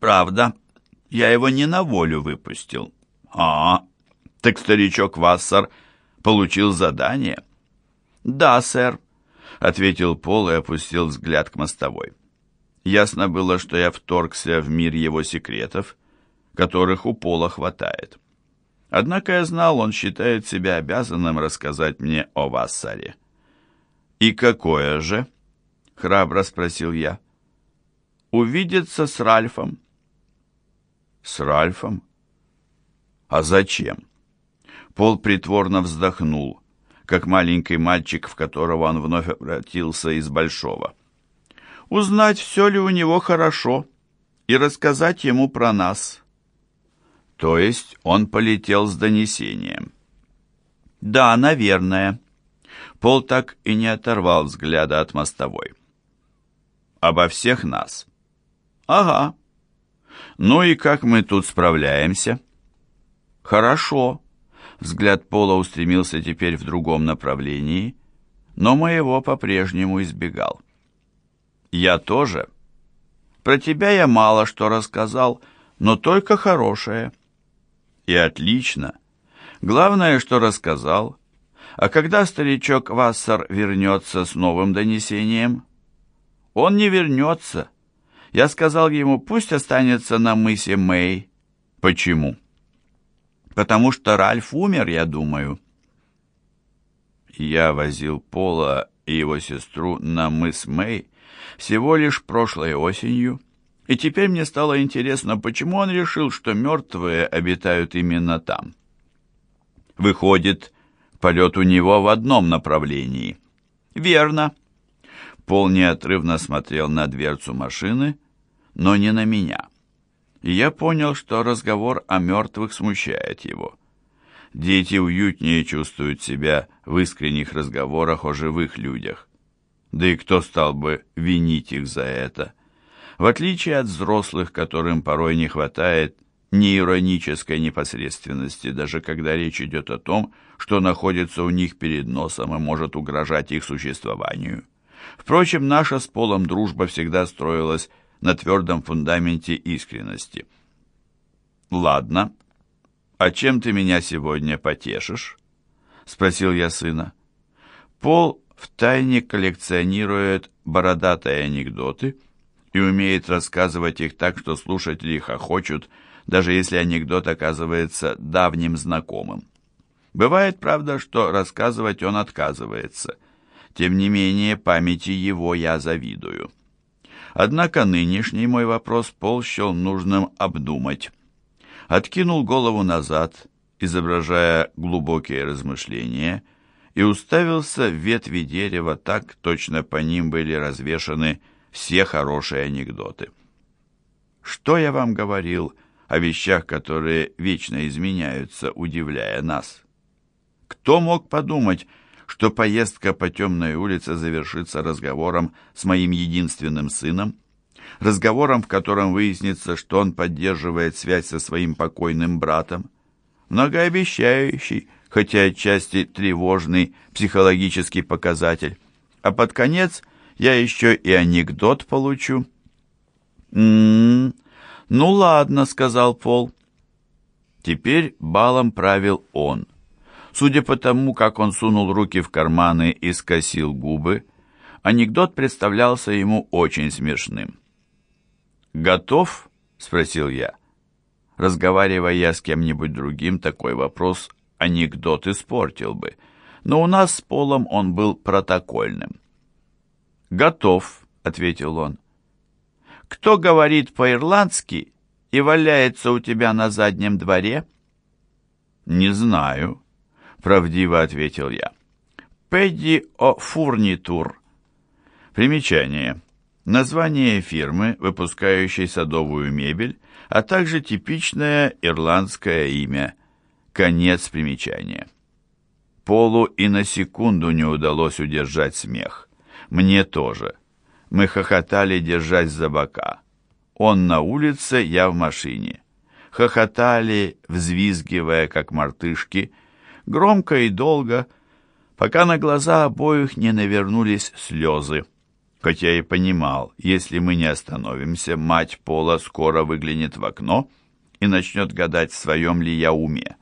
Правда, я его не на волю выпустил. А, так старичок Вассар получил задание? Да, сэр, ответил Пол и опустил взгляд к мостовой. Ясно было, что я вторгся в мир его секретов, которых у Пола хватает. Однако я знал, он считает себя обязанным рассказать мне о Вассаре. «И какое же?» — храбро спросил я. «Увидеться с Ральфом». «С Ральфом? А зачем?» Пол притворно вздохнул, как маленький мальчик, в которого он вновь обратился из большого. «Узнать, все ли у него хорошо, и рассказать ему про нас». То есть он полетел с донесением. Да, наверное. Пол так и не оторвал взгляда от мостовой. Обо всех нас. Ага. Ну и как мы тут справляемся? Хорошо. Взгляд Пола устремился теперь в другом направлении, но моего по-прежнему избегал. Я тоже. Про тебя я мало что рассказал, но только хорошее и отлично. Главное, что рассказал. А когда старичок Вассер вернется с новым донесением? Он не вернется. Я сказал ему, пусть останется на мысе Мэй. Почему? Потому что Ральф умер, я думаю. Я возил Пола и его сестру на мыс Мэй всего лишь прошлой осенью, и теперь мне стало интересно, почему он решил, что мертвые обитают именно там. Выходит, полет у него в одном направлении. Верно. Пол неотрывно смотрел на дверцу машины, но не на меня. И я понял, что разговор о мертвых смущает его. Дети уютнее чувствуют себя в искренних разговорах о живых людях. Да и кто стал бы винить их за это? В отличие от взрослых, которым порой не хватает неиронической непосредственности, даже когда речь идет о том, что находится у них перед носом и может угрожать их существованию. Впрочем, наша с Полом дружба всегда строилась на твердом фундаменте искренности. «Ладно, а чем ты меня сегодня потешишь?» — спросил я сына. Пол втайне коллекционирует бородатые анекдоты — и умеет рассказывать их так, что слушатели хохочут, даже если анекдот оказывается давним знакомым. Бывает, правда, что рассказывать он отказывается. Тем не менее, памяти его я завидую. Однако нынешний мой вопрос Пол нужным обдумать. Откинул голову назад, изображая глубокие размышления, и уставился в ветви дерева так, точно по ним были развешаны все хорошие анекдоты. Что я вам говорил о вещах, которые вечно изменяются, удивляя нас? Кто мог подумать, что поездка по темной улице завершится разговором с моим единственным сыном? Разговором, в котором выяснится, что он поддерживает связь со своим покойным братом? Многообещающий, хотя отчасти тревожный психологический показатель. А под конец я еще и анекдот получу». «М-м-м, ну ладно», — сказал Пол. Теперь балом правил он. Судя по тому, как он сунул руки в карманы и скосил губы, анекдот представлялся ему очень смешным. «Готов?» — спросил я. Разговаривая с кем-нибудь другим, такой вопрос анекдот испортил бы, но у нас с Полом он был протокольным. «Готов», — ответил он. «Кто говорит по-ирландски и валяется у тебя на заднем дворе?» «Не знаю», — правдиво ответил я. «Пэдди о фурнитур». Примечание. Название фирмы, выпускающей садовую мебель, а также типичное ирландское имя. Конец примечания. Полу и на секунду не удалось удержать смех. Мне тоже. Мы хохотали, держась за бока. Он на улице, я в машине. Хохотали, взвизгивая, как мартышки, громко и долго, пока на глаза обоих не навернулись слезы. хотя и понимал, если мы не остановимся, мать Пола скоро выглянет в окно и начнет гадать, в своем ли я уме.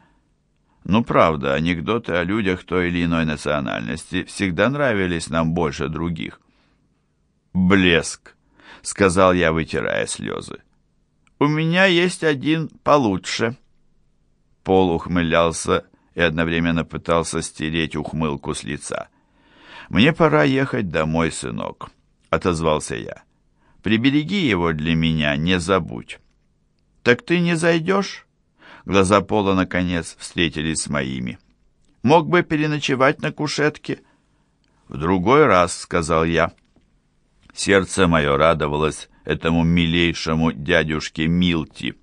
Ну, правда, анекдоты о людях той или иной национальности всегда нравились нам больше других. «Блеск», — сказал я, вытирая слезы. «У меня есть один получше». Пол ухмылялся и одновременно пытался стереть ухмылку с лица. «Мне пора ехать домой, сынок», — отозвался я. «Прибереги его для меня, не забудь». «Так ты не зайдешь?» Глаза Пола, наконец, встретились с моими. «Мог бы переночевать на кушетке?» «В другой раз», — сказал я. Сердце мое радовалось этому милейшему дядюшке Милти.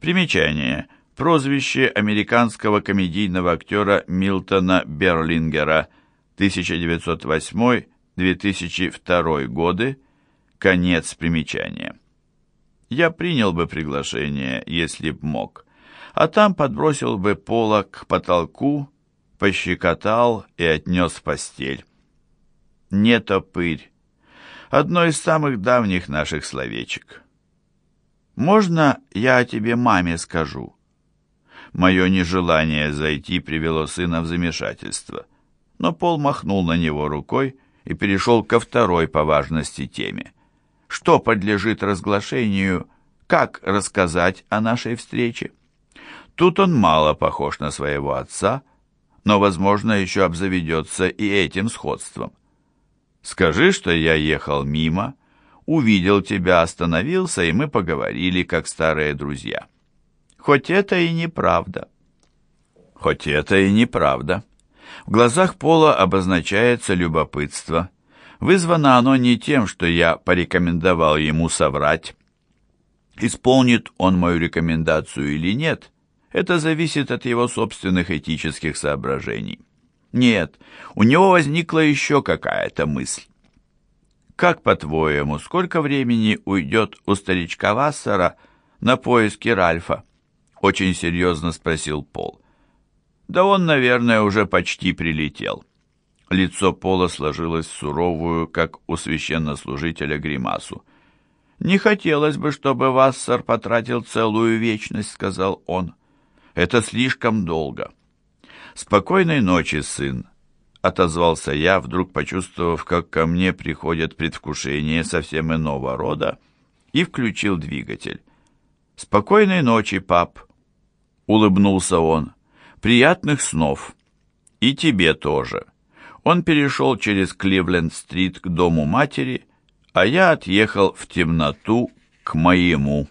Примечание. Прозвище американского комедийного актера Милтона Берлингера 1908-2002 годы. Конец примечания. Я принял бы приглашение, если б мог а там подбросил бы полок к потолку, пощекотал и отнес в постель. Не топырь. Одно из самых давних наших словечек. «Можно я о тебе маме скажу?» Мое нежелание зайти привело сына в замешательство, но Пол махнул на него рукой и перешел ко второй по важности теме. Что подлежит разглашению, как рассказать о нашей встрече? Тут он мало похож на своего отца, но, возможно, еще обзаведется и этим сходством. Скажи, что я ехал мимо, увидел тебя, остановился, и мы поговорили, как старые друзья. Хоть это и неправда. Хоть это и неправда. В глазах Пола обозначается любопытство. Вызвано оно не тем, что я порекомендовал ему соврать. Исполнит он мою рекомендацию или нет, это зависит от его собственных этических соображений. Нет, у него возникла еще какая-то мысль. Как, по-твоему, сколько времени уйдет у старичка Вассера на поиски Ральфа? Очень серьезно спросил Пол. Да он, наверное, уже почти прилетел. Лицо Пола сложилось суровую, как у священнослужителя, гримасу. «Не хотелось бы, чтобы Вассер потратил целую вечность», — сказал он. Это слишком долго. Спокойной ночи, сын, отозвался я, вдруг почувствовав, как ко мне приходит предвкушение совсем иного рода, и включил двигатель. Спокойной ночи, пап, улыбнулся он. Приятных снов. И тебе тоже. Он перешел через Кливленд-стрит к дому матери, а я отъехал в темноту к моему.